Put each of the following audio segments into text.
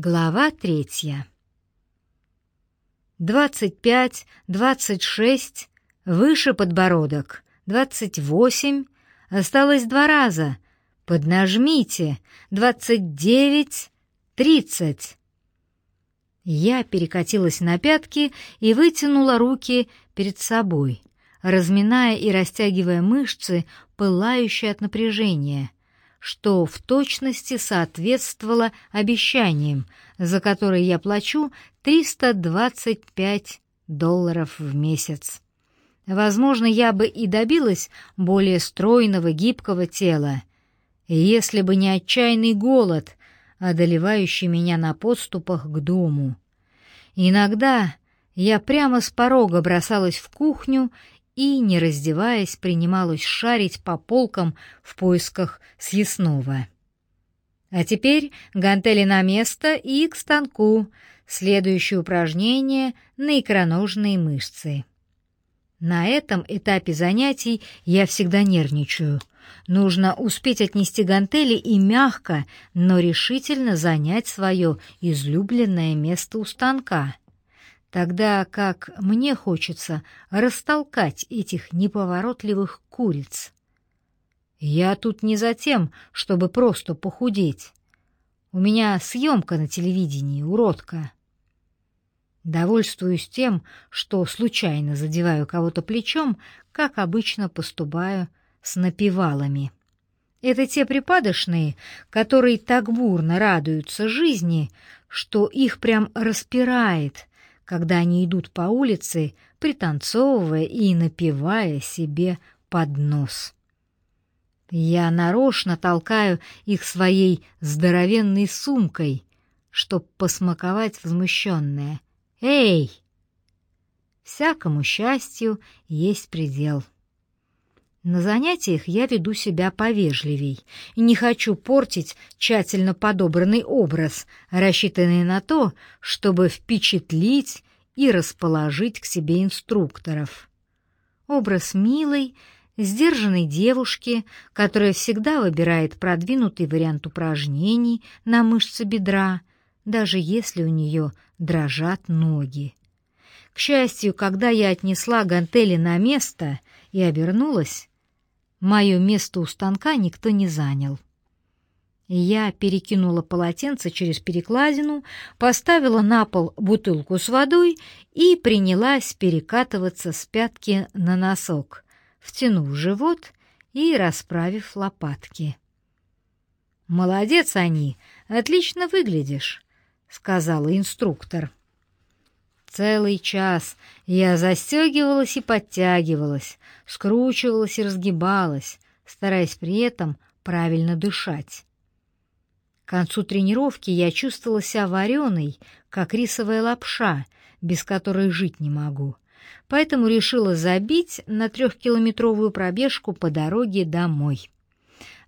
Глава третья. Двадцать пять, двадцать шесть, выше подбородок, двадцать восемь, осталось два раза. Поднажмите, двадцать девять, тридцать. Я перекатилась на пятки и вытянула руки перед собой, разминая и растягивая мышцы, пылающие от напряжения — что в точности соответствовало обещаниям, за которые я плачу 325 долларов в месяц. Возможно, я бы и добилась более стройного, гибкого тела, если бы не отчаянный голод, одолевающий меня на подступах к дому. Иногда я прямо с порога бросалась в кухню и, не раздеваясь, принималась шарить по полкам в поисках съестного. А теперь гантели на место и к станку. Следующее упражнение на икроножные мышцы. На этом этапе занятий я всегда нервничаю. Нужно успеть отнести гантели и мягко, но решительно занять свое излюбленное место у станка — тогда как мне хочется растолкать этих неповоротливых куриц. Я тут не за тем, чтобы просто похудеть. У меня съемка на телевидении, уродка. Довольствуюсь тем, что случайно задеваю кого-то плечом, как обычно поступаю с напевалами. Это те припадочные, которые так бурно радуются жизни, что их прям распирает когда они идут по улице, пританцовывая и напевая себе под нос. Я нарочно толкаю их своей здоровенной сумкой, чтоб посмаковать возмущенное. «Эй!» Всякому счастью есть предел. На занятиях я веду себя повежливей и не хочу портить тщательно подобранный образ, рассчитанный на то, чтобы впечатлить и расположить к себе инструкторов. Образ милой, сдержанной девушки, которая всегда выбирает продвинутый вариант упражнений на мышцы бедра, даже если у нее дрожат ноги. К счастью, когда я отнесла гантели на место и обернулась, Мое место у станка никто не занял. Я перекинула полотенце через перекладину, поставила на пол бутылку с водой и принялась перекатываться с пятки на носок, втянув живот и расправив лопатки. «Молодец, они, отлично выглядишь», — сказала инструктор. Целый час я застегивалась и подтягивалась, скручивалась и разгибалась, стараясь при этом правильно дышать. К концу тренировки я чувствовала себя вареной, как рисовая лапша, без которой жить не могу, поэтому решила забить на трехкилометровую пробежку по дороге домой.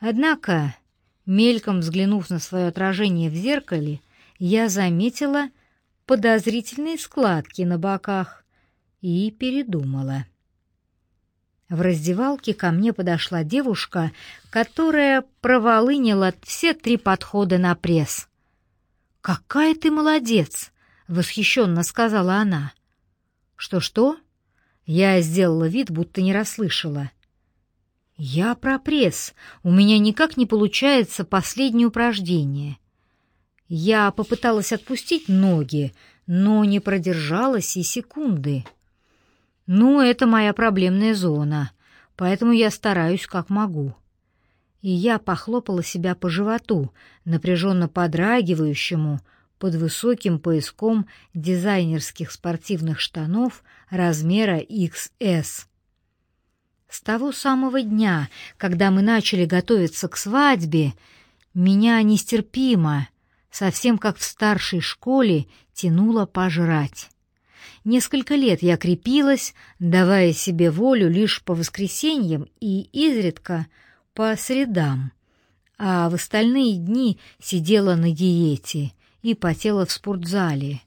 Однако, мельком взглянув на свое отражение в зеркале, я заметила, подозрительные складки на боках и передумала. В раздевалке ко мне подошла девушка, которая проволынила все три подхода на пресс. «Какая ты молодец!» — восхищенно сказала она. «Что-что?» Я сделала вид, будто не расслышала. «Я про пресс. У меня никак не получается последнее упражнение. Я попыталась отпустить ноги, но не продержалась и секунды. Ну, это моя проблемная зона, поэтому я стараюсь как могу. И я похлопала себя по животу, напряженно подрагивающему, под высоким пояском дизайнерских спортивных штанов размера XS. С того самого дня, когда мы начали готовиться к свадьбе, меня нестерпимо, совсем как в старшей школе, тянуло пожрать. Несколько лет я крепилась, давая себе волю лишь по воскресеньям и изредка по средам, а в остальные дни сидела на диете и потела в спортзале,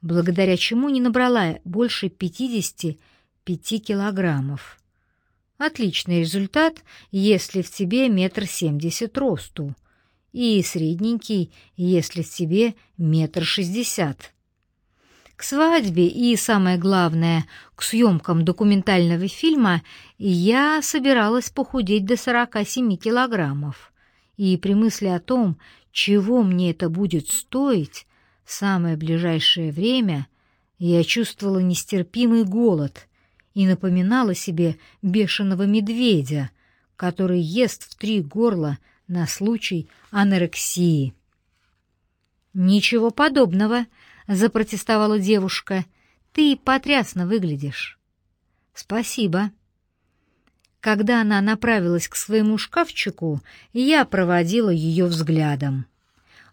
благодаря чему не набрала больше 55 килограммов. Отличный результат, если в тебе метр семьдесят росту, и средненький, если тебе метр шестьдесят. К свадьбе и, самое главное, к съемкам документального фильма я собиралась похудеть до 47 килограммов. И при мысли о том, чего мне это будет стоить, в самое ближайшее время я чувствовала нестерпимый голод и напоминала себе бешеного медведя, который ест в три горла на случай анорексии. «Ничего подобного», — запротестовала девушка. «Ты потрясно выглядишь». «Спасибо». Когда она направилась к своему шкафчику, я проводила ее взглядом.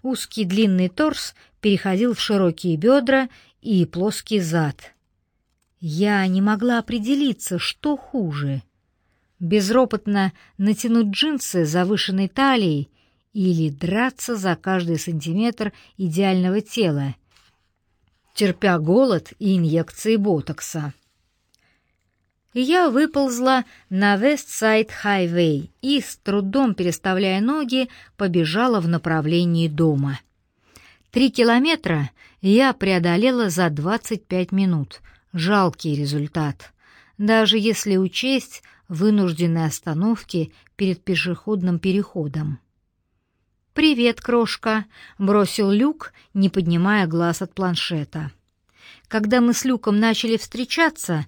Узкий длинный торс переходил в широкие бедра и плоский зад. Я не могла определиться, что хуже — безропотно натянуть джинсы завышенной талией или драться за каждый сантиметр идеального тела, терпя голод и инъекции ботокса. Я выползла на Вестсайд Хайвей и, с трудом переставляя ноги, побежала в направлении дома. Три километра я преодолела за 25 минут. Жалкий результат. Даже если учесть вынужденные остановки перед пешеходным переходом. «Привет, крошка», — бросил Люк, не поднимая глаз от планшета. Когда мы с Люком начали встречаться,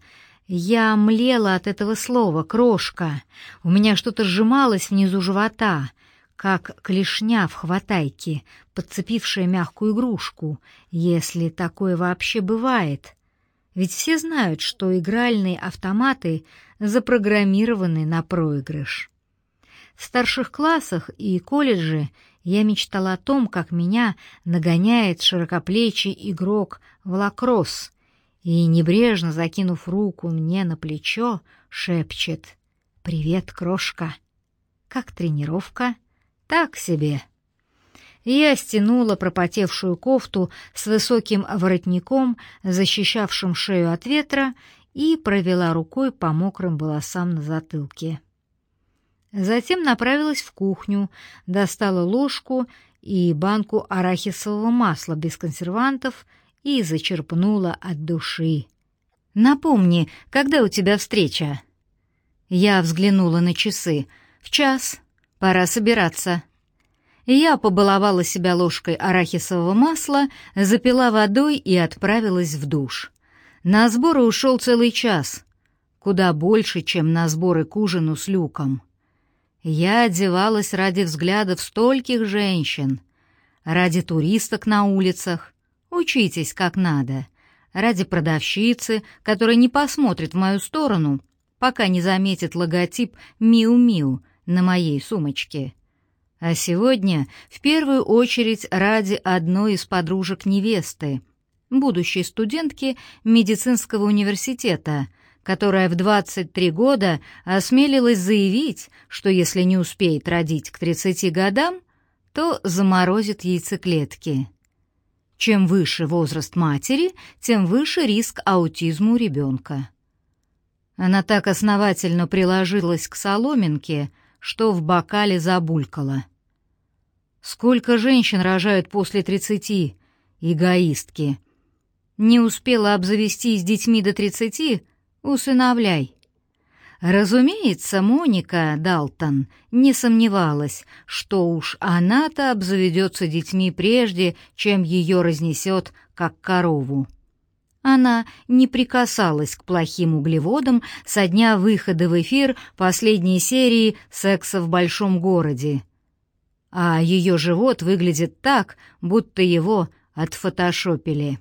я млела от этого слова «крошка». У меня что-то сжималось внизу живота, как клешня в хватайке, подцепившая мягкую игрушку, если такое вообще бывает. Ведь все знают, что игральные автоматы запрограммированы на проигрыш. В старших классах и колледже я мечтала о том, как меня нагоняет широкоплечий игрок в лакросс и, небрежно закинув руку мне на плечо, шепчет «Привет, крошка!» «Как тренировка?» «Так себе!» Я стянула пропотевшую кофту с высоким воротником, защищавшим шею от ветра, и провела рукой по мокрым волосам на затылке. Затем направилась в кухню, достала ложку и банку арахисового масла без консервантов и зачерпнула от души. «Напомни, когда у тебя встреча?» Я взглянула на часы. «В час. Пора собираться». Я побаловала себя ложкой арахисового масла, запила водой и отправилась в душ. На сборы ушел целый час, куда больше, чем на сборы к ужину с Люком. Я одевалась ради взглядов стольких женщин, ради туристок на улицах, учитесь как надо, ради продавщицы, которая не посмотрит в мою сторону, пока не заметит логотип «Миу-Миу» на моей сумочке. А сегодня в первую очередь ради одной из подружек невесты, будущей студентки медицинского университета, которая в 23 года осмелилась заявить, что если не успеет родить к 30 годам, то заморозит яйцеклетки. Чем выше возраст матери, тем выше риск аутизма у ребенка. Она так основательно приложилась к соломинке, что в бокале забулькала. Сколько женщин рожают после тридцати? Эгоистки. Не успела обзавестись детьми до тридцати? Усыновляй. Разумеется, Моника Далтон не сомневалась, что уж она-то обзаведется детьми прежде, чем ее разнесет, как корову. Она не прикасалась к плохим углеводам со дня выхода в эфир последней серии «Секса в большом городе», а ее живот выглядит так, будто его отфотошопили.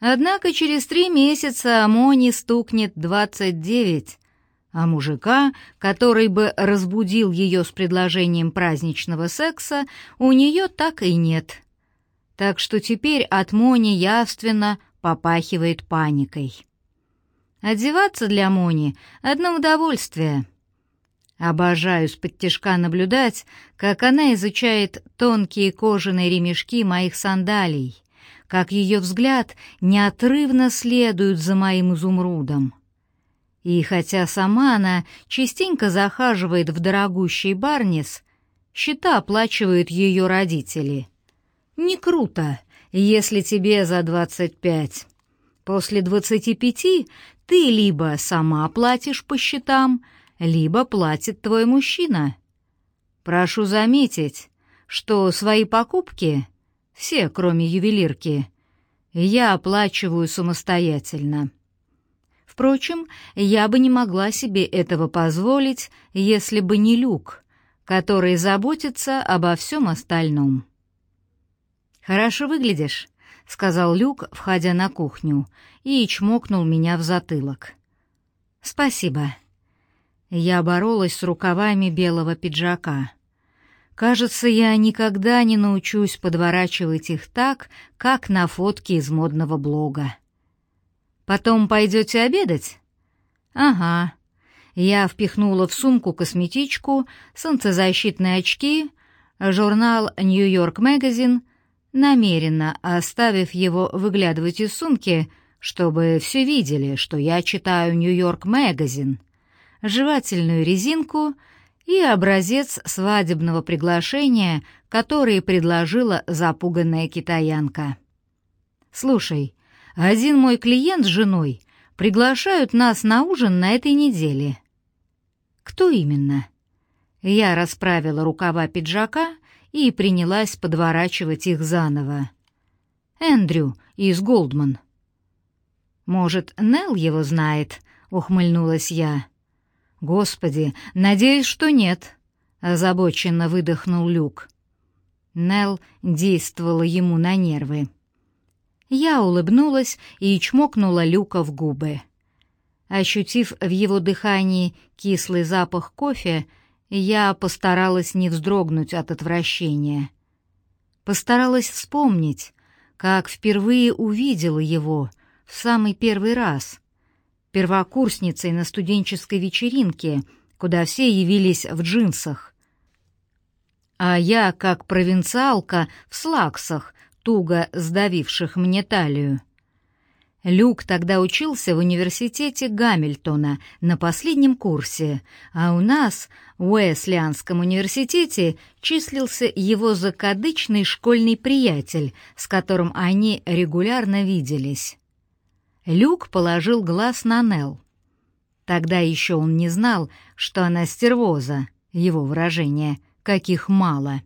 Однако через три месяца Амони стукнет двадцать девять, а мужика, который бы разбудил ее с предложением праздничного секса, у нее так и нет. Так что теперь от Мони явственно попахивает паникой. Одеваться для Мони — одно удовольствие — Обожаю с-под тяжка наблюдать, как она изучает тонкие кожаные ремешки моих сандалий, как ее взгляд неотрывно следует за моим изумрудом. И хотя сама она частенько захаживает в дорогущий барнис, Счета оплачивают ее родители. Не круто, если тебе за 25. После 25 ты либо сама платишь по счетам, либо платит твой мужчина. Прошу заметить, что свои покупки, все, кроме ювелирки, я оплачиваю самостоятельно. Впрочем, я бы не могла себе этого позволить, если бы не Люк, который заботится обо всем остальном. «Хорошо выглядишь», — сказал Люк, входя на кухню, и чмокнул меня в затылок. «Спасибо». Я боролась с рукавами белого пиджака. Кажется, я никогда не научусь подворачивать их так, как на фотке из модного блога. Потом пойдете обедать? Ага. Я впихнула в сумку косметичку, солнцезащитные очки, журнал «Нью-Йорк Магазин», намеренно оставив его выглядывать из сумки, чтобы все видели, что я читаю «Нью-Йорк Магазин» жевательную резинку и образец свадебного приглашения, который предложила запуганная китаянка. «Слушай, один мой клиент с женой приглашают нас на ужин на этой неделе». «Кто именно?» Я расправила рукава пиджака и принялась подворачивать их заново. «Эндрю из Голдман». «Может, Нелл его знает?» — ухмыльнулась я. «Господи, надеюсь, что нет», — озабоченно выдохнул Люк. Нел действовала ему на нервы. Я улыбнулась и чмокнула Люка в губы. Ощутив в его дыхании кислый запах кофе, я постаралась не вздрогнуть от отвращения. Постаралась вспомнить, как впервые увидела его в самый первый раз, первокурсницей на студенческой вечеринке, куда все явились в джинсах. А я, как провинциалка, в слаксах, туго сдавивших мне талию. Люк тогда учился в университете Гамильтона на последнем курсе, а у нас, в Уэслианском университете, числился его закадычный школьный приятель, с которым они регулярно виделись. Люк положил глаз на Нел. Тогда еще он не знал, что она стервоза, его выражение, каких мало.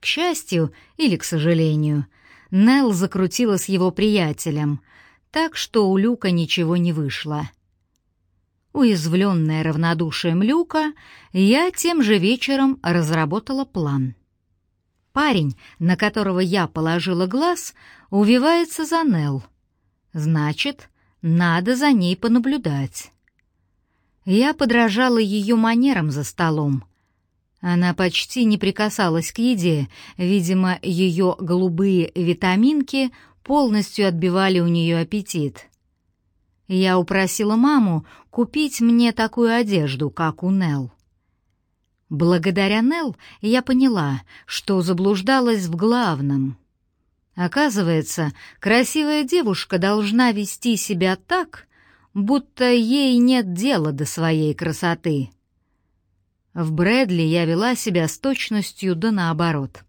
К счастью или к сожалению, Нел закрутила с его приятелем, так что у Люка ничего не вышло. Уязвленная равнодушием Люка, я тем же вечером разработала план. Парень, на которого я положила глаз, увивается за Нелл. Значит, надо за ней понаблюдать. Я подражала ее манерам за столом. Она почти не прикасалась к еде, видимо, ее голубые витаминки полностью отбивали у нее аппетит. Я упросила маму купить мне такую одежду, как у Нел. Благодаря Нел я поняла, что заблуждалась в главном — Оказывается, красивая девушка должна вести себя так, будто ей нет дела до своей красоты. В Брэдли я вела себя с точностью да наоборот.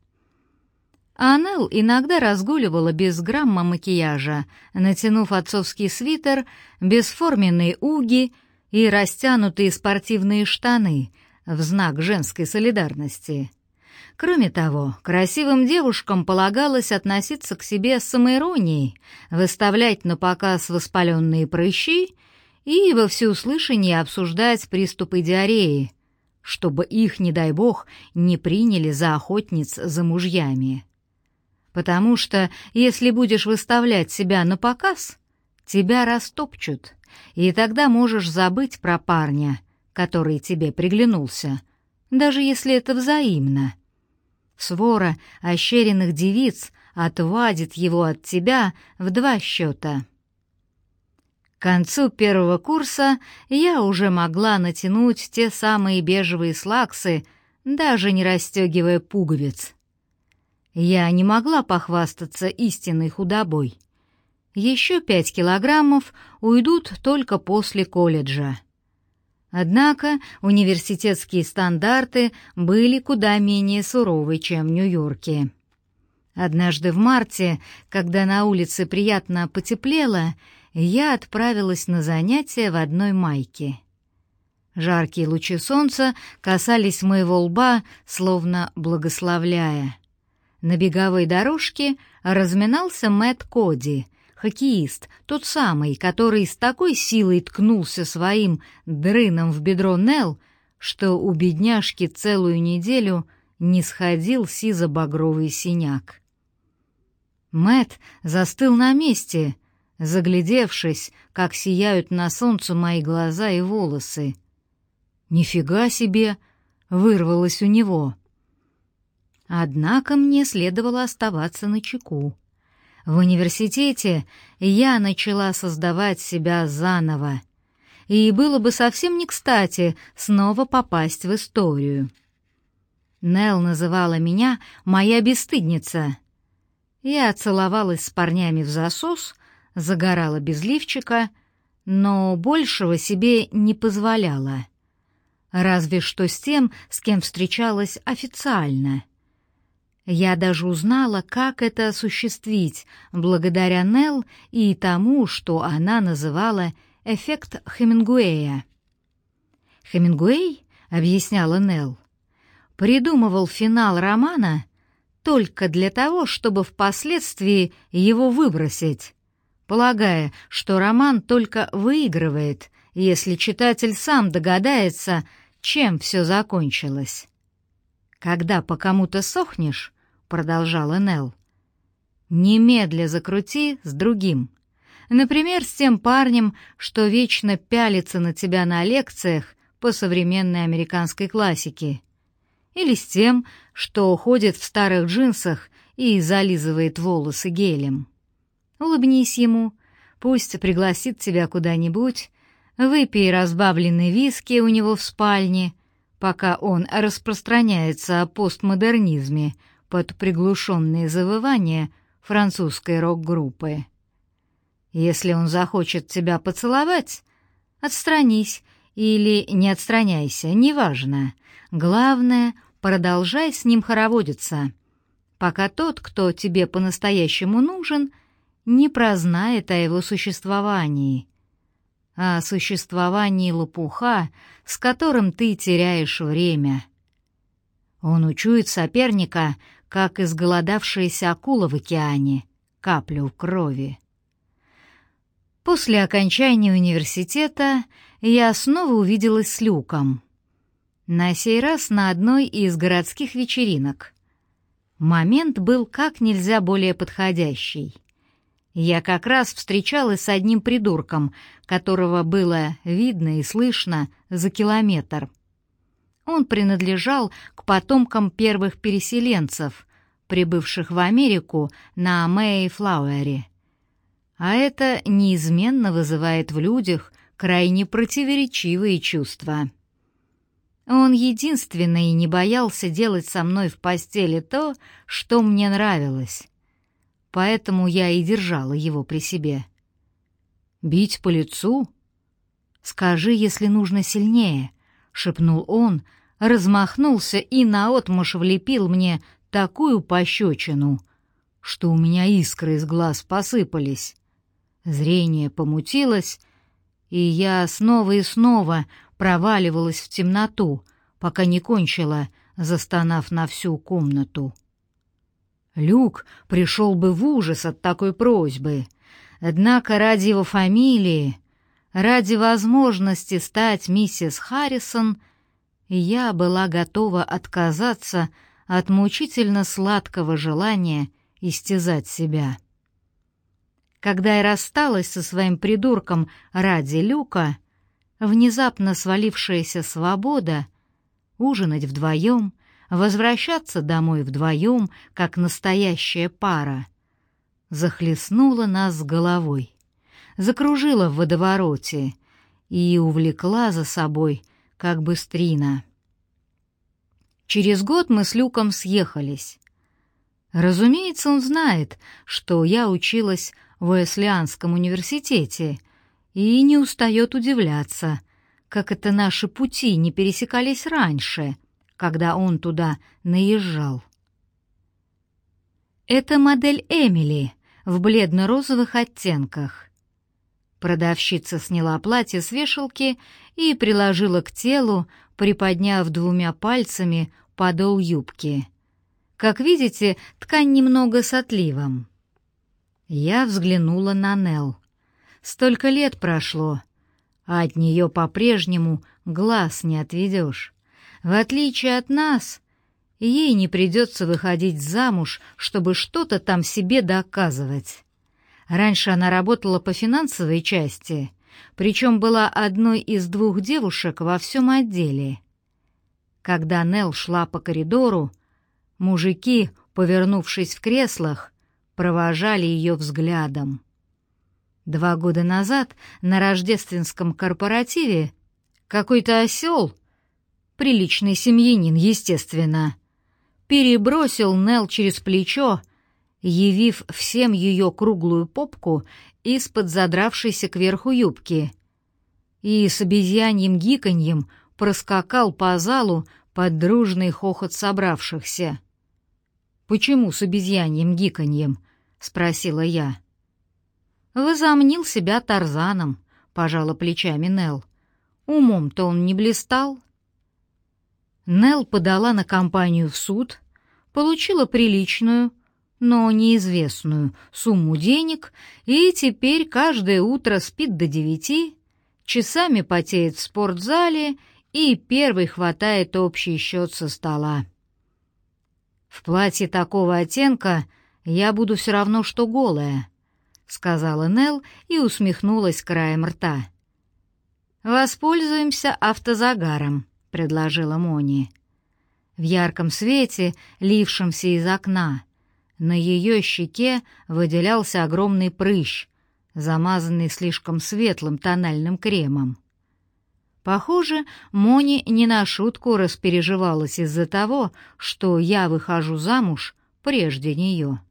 Анел иногда разгуливала без грамма макияжа, натянув отцовский свитер, бесформенные уги и растянутые спортивные штаны в знак женской солидарности. Кроме того, красивым девушкам полагалось относиться к себе с самоиронией, выставлять на показ воспаленные прыщи и во всеуслышание обсуждать приступы диареи, чтобы их, не дай бог, не приняли за охотниц за мужьями. Потому что, если будешь выставлять себя на показ, тебя растопчут, и тогда можешь забыть про парня, который тебе приглянулся, даже если это взаимно — Свора ощеренных девиц отвадит его от тебя в два счета. К концу первого курса я уже могла натянуть те самые бежевые слаксы, даже не расстегивая пуговиц. Я не могла похвастаться истинной худобой. Еще пять килограммов уйдут только после колледжа. Однако университетские стандарты были куда менее суровы, чем в Нью-Йорке. Однажды в марте, когда на улице приятно потеплело, я отправилась на занятия в одной майке. Жаркие лучи солнца касались моего лба, словно благословляя. На беговой дорожке разминался Мэтт Коди, хоккеист, тот самый, который с такой силой ткнулся своим дрыном в бедро Нелл, что у бедняжки целую неделю не сходил сизо-багровый синяк. Мэт застыл на месте, заглядевшись, как сияют на солнце мои глаза и волосы. «Нифига себе!» — вырвалось у него. Однако мне следовало оставаться на чеку. В университете я начала создавать себя заново, и было бы совсем не кстати снова попасть в историю. Нел называла меня «моя бесстыдница». Я целовалась с парнями в засос, загорала без лифчика, но большего себе не позволяла. Разве что с тем, с кем встречалась официально — я даже узнала, как это осуществить, благодаря Нелл и тому, что она называла «эффект Хемингуэя». Хемингуэй, объясняла Нелл, придумывал финал романа только для того, чтобы впоследствии его выбросить, полагая, что роман только выигрывает, если читатель сам догадается, чем все закончилось. Когда по кому-то сохнешь, продолжала Нелл. Немедля закрути с другим. Например, с тем парнем, что вечно пялится на тебя на лекциях по современной американской классике. Или с тем, что ходит в старых джинсах и зализывает волосы гелем. Улыбнись ему, пусть пригласит тебя куда-нибудь, выпей разбавленный виски у него в спальне, пока он распространяется о постмодернизме — под приглушенные завывания французской рок-группы. Если он захочет тебя поцеловать, отстранись или не отстраняйся, неважно. Главное, продолжай с ним хороводиться, пока тот, кто тебе по-настоящему нужен, не прознает о его существовании, о существовании лопуха, с которым ты теряешь время. Он учует соперника, как изголодавшаяся акула в океане, каплю крови. После окончания университета я снова увиделась с Люком. На сей раз на одной из городских вечеринок. Момент был как нельзя более подходящий. Я как раз встречалась с одним придурком, которого было видно и слышно за километр — он принадлежал к потомкам первых переселенцев, прибывших в Америку на Мэйфлауэре. А это неизменно вызывает в людях крайне противоречивые чувства. Он единственный не боялся делать со мной в постели то, что мне нравилось. Поэтому я и держала его при себе. «Бить по лицу? Скажи, если нужно сильнее», — шепнул он, размахнулся и наотмашь влепил мне такую пощечину, что у меня искры из глаз посыпались. Зрение помутилось, и я снова и снова проваливалась в темноту, пока не кончила, застонав на всю комнату. Люк пришел бы в ужас от такой просьбы, однако ради его фамилии, ради возможности стать миссис Харрисон — я была готова отказаться от мучительно сладкого желания истязать себя. Когда я рассталась со своим придурком ради Люка, внезапно свалившаяся свобода, ужинать вдвоем, возвращаться домой вдвоем, как настоящая пара, захлестнула нас с головой, закружила в водовороте и увлекла за собой как быстрина. Через год мы с Люком съехались. Разумеется, он знает, что я училась в Уэслианском университете и не устает удивляться, как это наши пути не пересекались раньше, когда он туда наезжал. Это модель Эмили в бледно-розовых оттенках. Продавщица сняла платье с вешалки и приложила к телу, приподняв двумя пальцами подол юбки. Как видите, ткань немного с отливом. Я взглянула на Нел. Столько лет прошло, а от нее по-прежнему глаз не отведешь. В отличие от нас, ей не придется выходить замуж, чтобы что-то там себе доказывать. Раньше она работала по финансовой части, причем была одной из двух девушек во всем отделе. Когда Нел шла по коридору, мужики, повернувшись в креслах, провожали ее взглядом. Два года назад на рождественском корпоративе какой-то осел, приличный семьянин, естественно, перебросил Нел через плечо явив всем ее круглую попку из-под задравшейся кверху юбки. И с обезьяньим гиканьем проскакал по залу под дружный хохот собравшихся. «Почему с обезьяньим гиканьем?» — спросила я. «Возомнил себя Тарзаном», — пожала плечами Нел. «Умом-то он не блистал». Нел подала на компанию в суд, получила приличную, но неизвестную сумму денег и теперь каждое утро спит до девяти, часами потеет в спортзале и первый хватает общий счет со стола. «В платье такого оттенка я буду все равно, что голая», — сказала Нелл и усмехнулась краем рта. «Воспользуемся автозагаром», — предложила Мони. В ярком свете, лившемся из окна, на ее щеке выделялся огромный прыщ, замазанный слишком светлым тональным кремом. Похоже, Мони не на шутку распереживалась из-за того, что я выхожу замуж прежде нее.